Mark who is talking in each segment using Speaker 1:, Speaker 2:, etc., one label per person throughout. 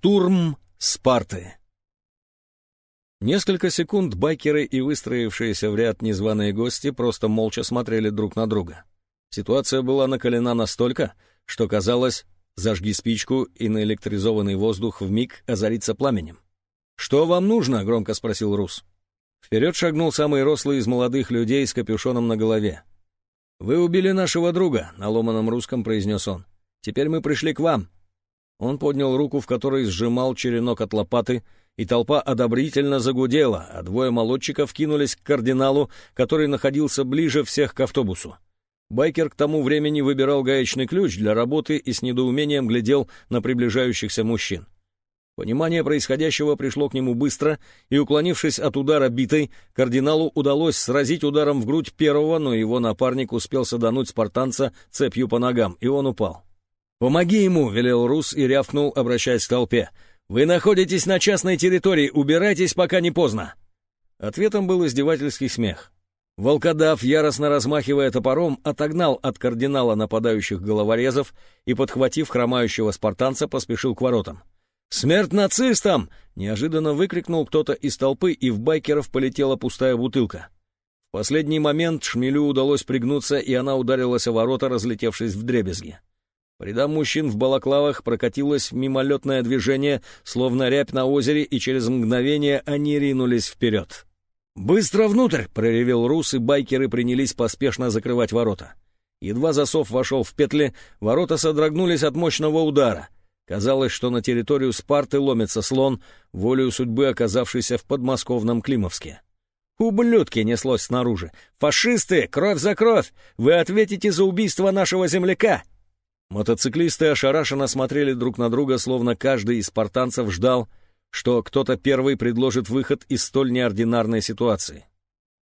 Speaker 1: Штурм Спарты. Несколько секунд байкеры и выстроившиеся в ряд незваные гости просто молча смотрели друг на друга. Ситуация была накалена настолько, что казалось, зажги спичку, и наэлектризованный воздух вмиг озарится пламенем. «Что вам нужно?» — громко спросил Рус. Вперед шагнул самый рослый из молодых людей с капюшоном на голове. «Вы убили нашего друга», — на ломаном русском произнес он. «Теперь мы пришли к вам. Он поднял руку, в которой сжимал черенок от лопаты, и толпа одобрительно загудела, а двое молодчиков кинулись к кардиналу, который находился ближе всех к автобусу. Байкер к тому времени выбирал гаечный ключ для работы и с недоумением глядел на приближающихся мужчин. Понимание происходящего пришло к нему быстро, и, уклонившись от удара битой, кардиналу удалось сразить ударом в грудь первого, но его напарник успел садануть спартанца цепью по ногам, и он упал. «Помоги ему!» — велел Рус и рявкнул, обращаясь к толпе. «Вы находитесь на частной территории, убирайтесь, пока не поздно!» Ответом был издевательский смех. Волкодав, яростно размахивая топором, отогнал от кардинала нападающих головорезов и, подхватив хромающего спартанца, поспешил к воротам. «Смерть нацистам!» — неожиданно выкрикнул кто-то из толпы, и в байкеров полетела пустая бутылка. В последний момент шмелю удалось пригнуться, и она ударилась о ворота, разлетевшись в дребезги. По рядам мужчин в балаклавах прокатилось мимолетное движение, словно рябь на озере, и через мгновение они ринулись вперед. «Быстро внутрь!» — проревел Рус, и байкеры принялись поспешно закрывать ворота. Едва засов вошел в петли, ворота содрогнулись от мощного удара. Казалось, что на территорию Спарты ломится слон, волею судьбы оказавшийся в подмосковном Климовске. «Ублюдки!» — неслось снаружи. «Фашисты! Кровь за кровь! Вы ответите за убийство нашего земляка!» Мотоциклисты ошарашенно смотрели друг на друга, словно каждый из спартанцев ждал, что кто-то первый предложит выход из столь неординарной ситуации.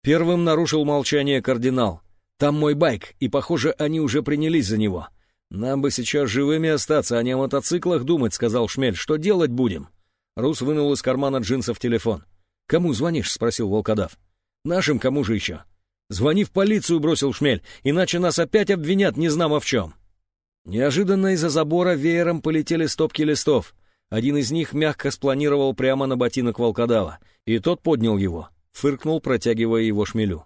Speaker 1: Первым нарушил молчание кардинал. «Там мой байк, и, похоже, они уже принялись за него. Нам бы сейчас живыми остаться, а не о мотоциклах думать», — сказал Шмель. «Что делать будем?» Рус вынул из кармана джинсов телефон. «Кому звонишь?» — спросил волкодав. «Нашим кому же еще?» «Звони в полицию», — бросил Шмель, «иначе нас опять обвинят незнамо в чем». Неожиданно из-за забора веером полетели стопки листов. Один из них мягко спланировал прямо на ботинок волкодава, и тот поднял его, фыркнул, протягивая его шмелю.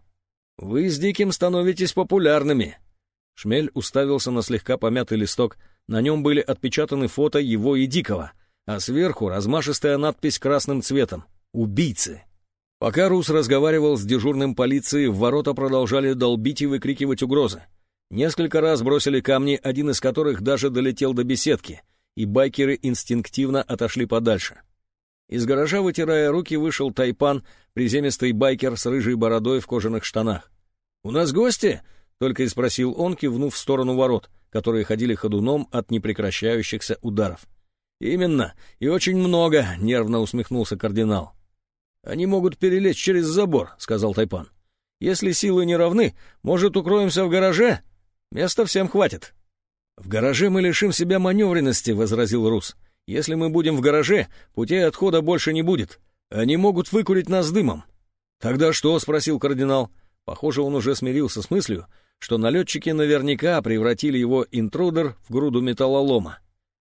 Speaker 1: «Вы с Диким становитесь популярными!» Шмель уставился на слегка помятый листок, на нем были отпечатаны фото его и Дикого, а сверху размашистая надпись красным цветом «Убийцы». Пока Рус разговаривал с дежурным полицией, в ворота продолжали долбить и выкрикивать угрозы. Несколько раз бросили камни, один из которых даже долетел до беседки, и байкеры инстинктивно отошли подальше. Из гаража, вытирая руки, вышел тайпан, приземистый байкер с рыжей бородой в кожаных штанах. «У нас гости?» — только и спросил он, кивнув в сторону ворот, которые ходили ходуном от непрекращающихся ударов. «Именно, и очень много», — нервно усмехнулся кардинал. «Они могут перелезть через забор», — сказал Тайпан. «Если силы не равны, может, укроемся в гараже?» Места всем хватит. В гараже мы лишим себя маневренности, возразил Рус. Если мы будем в гараже, путей отхода больше не будет. Они могут выкурить нас дымом. Тогда что? спросил кардинал. Похоже, он уже смирился с мыслью, что налетчики наверняка превратили его интрудер в груду металлолома.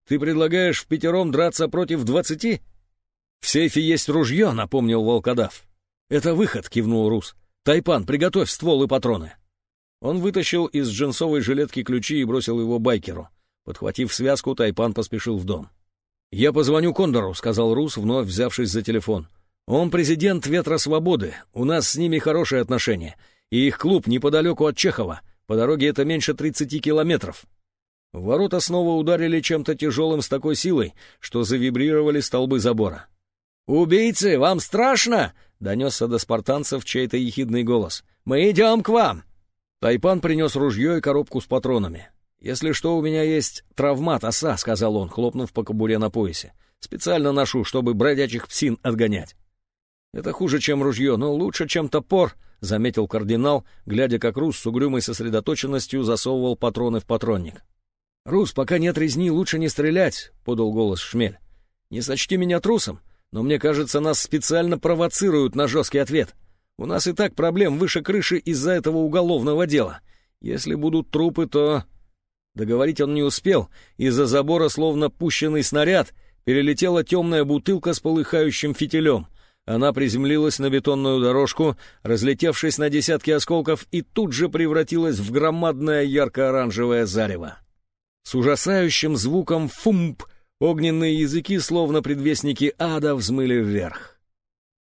Speaker 1: Ты предлагаешь в пятером драться против двадцати? В сейфе есть ружье, напомнил волкодав. Это выход, кивнул Рус. Тайпан, приготовь ствол и патроны. Он вытащил из джинсовой жилетки ключи и бросил его байкеру. Подхватив связку, Тайпан поспешил в дом. «Я позвоню Кондору», — сказал Рус, вновь взявшись за телефон. «Он президент Ветра Свободы, у нас с ними хорошие отношения, и их клуб неподалеку от Чехова, по дороге это меньше 30 километров». Ворота снова ударили чем-то тяжелым с такой силой, что завибрировали столбы забора. «Убийцы, вам страшно?» — донесся до спартанцев чей-то ехидный голос. «Мы идем к вам!» Тайпан принес ружье и коробку с патронами. «Если что, у меня есть травмат оса», — сказал он, хлопнув по кобуре на поясе. «Специально ношу, чтобы бродячих псин отгонять». «Это хуже, чем ружье, но лучше, чем топор», — заметил кардинал, глядя, как Рус с угрюмой сосредоточенностью засовывал патроны в патронник. «Рус, пока нет резни, лучше не стрелять», — подал голос Шмель. «Не сочти меня трусом, но мне кажется, нас специально провоцируют на жесткий ответ». У нас и так проблем выше крыши из-за этого уголовного дела. Если будут трупы, то...» Договорить он не успел. Из-за забора, словно пущенный снаряд, перелетела темная бутылка с полыхающим фитилем. Она приземлилась на бетонную дорожку, разлетевшись на десятки осколков, и тут же превратилась в громадное ярко-оранжевое зарево. С ужасающим звуком «фумп» огненные языки, словно предвестники ада, взмыли вверх.